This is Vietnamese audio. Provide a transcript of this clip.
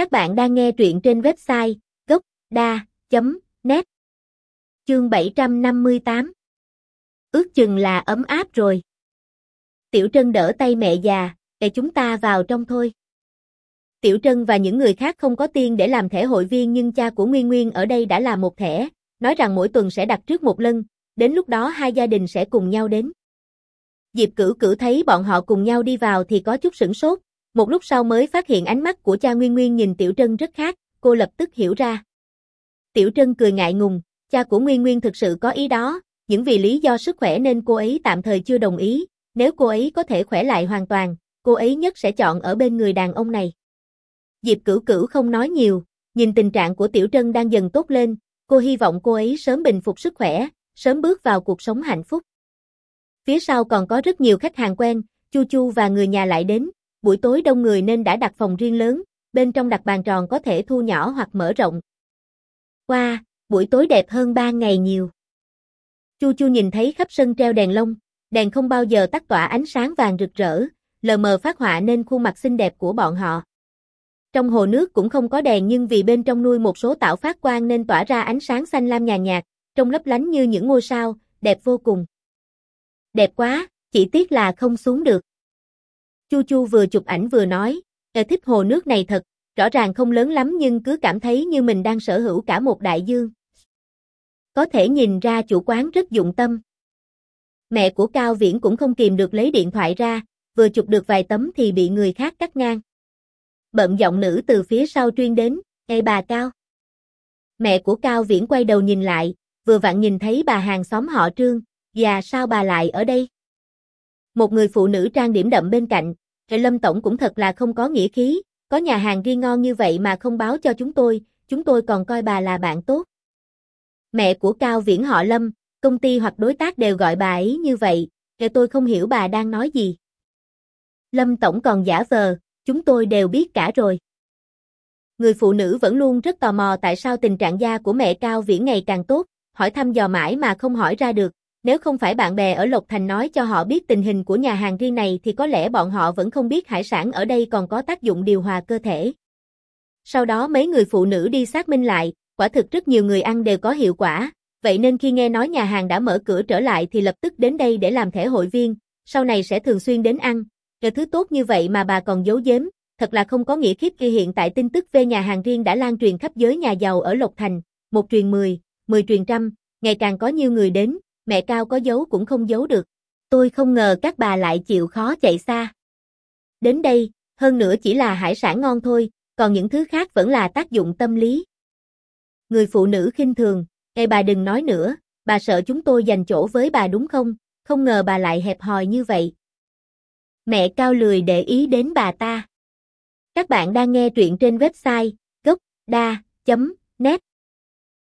Các bạn đang nghe truyện trên website gốc.da.net Chương 758 Ước chừng là ấm áp rồi. Tiểu Trân đỡ tay mẹ già, để chúng ta vào trong thôi. Tiểu Trân và những người khác không có tiền để làm thẻ hội viên nhưng cha của Nguyên Nguyên ở đây đã là một thẻ, nói rằng mỗi tuần sẽ đặt trước một lần, đến lúc đó hai gia đình sẽ cùng nhau đến. Diệp cử cử thấy bọn họ cùng nhau đi vào thì có chút sửng sốt, một lúc sau mới phát hiện ánh mắt của cha Nguyên Nguyên nhìn Tiểu Trân rất khác, cô lập tức hiểu ra. Tiểu Trân cười ngại ngùng, cha của Nguyên Nguyên thực sự có ý đó, những vì lý do sức khỏe nên cô ấy tạm thời chưa đồng ý, nếu cô ấy có thể khỏe lại hoàn toàn, cô ấy nhất sẽ chọn ở bên người đàn ông này. Diệp Cửu Cửu không nói nhiều, nhìn tình trạng của Tiểu Trân đang dần tốt lên, cô hy vọng cô ấy sớm bình phục sức khỏe, sớm bước vào cuộc sống hạnh phúc. Phía sau còn có rất nhiều khách hàng quen, Chu Chu và người nhà lại đến, buổi tối đông người nên đã đặt phòng riêng lớn, bên trong đặt bàn tròn có thể thu nhỏ hoặc mở rộng. Qua, wow, buổi tối đẹp hơn ba ngày nhiều. Chu Chu nhìn thấy khắp sân treo đèn lông, đèn không bao giờ tắt tỏa ánh sáng vàng rực rỡ, lờ mờ phát họa nên khuôn mặt xinh đẹp của bọn họ. Trong hồ nước cũng không có đèn nhưng vì bên trong nuôi một số tạo phát quang nên tỏa ra ánh sáng xanh lam nhàn nhạt, trông lấp lánh như những ngôi sao, đẹp vô cùng. Đẹp quá, chỉ tiếc là không xuống được. Chu Chu vừa chụp ảnh vừa nói, e thích hồ nước này thật, rõ ràng không lớn lắm nhưng cứ cảm thấy như mình đang sở hữu cả một đại dương." Có thể nhìn ra chủ quán rất dụng tâm. Mẹ của Cao Viễn cũng không kìm được lấy điện thoại ra, vừa chụp được vài tấm thì bị người khác cắt ngang. Bận giọng nữ từ phía sau truyền đến, "Ê bà Cao." Mẹ của Cao Viễn quay đầu nhìn lại, vừa vặn nhìn thấy bà hàng xóm họ Trương, "Và sao bà lại ở đây?" Một người phụ nữ trang điểm đậm bên cạnh, Hệ Lâm Tổng cũng thật là không có nghĩa khí, có nhà hàng riêng ngon như vậy mà không báo cho chúng tôi, chúng tôi còn coi bà là bạn tốt. Mẹ của Cao Viễn họ Lâm, công ty hoặc đối tác đều gọi bà ấy như vậy, kể tôi không hiểu bà đang nói gì. Lâm Tổng còn giả vờ, chúng tôi đều biết cả rồi. Người phụ nữ vẫn luôn rất tò mò tại sao tình trạng da của mẹ Cao Viễn ngày càng tốt, hỏi thăm dò mãi mà không hỏi ra được, nếu không phải bạn bè ở Lộc Thành nói cho họ biết tình hình của nhà hàng riêng này thì có lẽ bọn họ vẫn không biết hải sản ở đây còn có tác dụng điều hòa cơ thể. Sau đó mấy người phụ nữ đi xác minh lại, quả thực rất nhiều người ăn đều có hiệu quả, vậy nên khi nghe nói nhà hàng đã mở cửa trở lại thì lập tức đến đây để làm thẻ hội viên, sau này sẽ thường xuyên đến ăn. Cái thứ tốt như vậy mà bà còn giấu giếm, thật là không có nghĩa khiếp khi hiện tại tin tức về nhà hàng riêng đã lan truyền khắp giới nhà giàu ở Lộc Thành, một truyền mười, mười truyền trăm, ngày càng có nhiều người đến, mẹ Cao có giấu cũng không giấu được. Tôi không ngờ các bà lại chịu khó chạy xa. Đến đây, hơn nữa chỉ là hải sản ngon thôi, còn những thứ khác vẫn là tác dụng tâm lý. Người phụ nữ khinh thường, Ê bà đừng nói nữa, bà sợ chúng tôi dành chỗ với bà đúng không, không ngờ bà lại hẹp hòi như vậy. Mẹ Cao lười để ý đến bà ta. Các bạn đang nghe truyện trên website gocda.net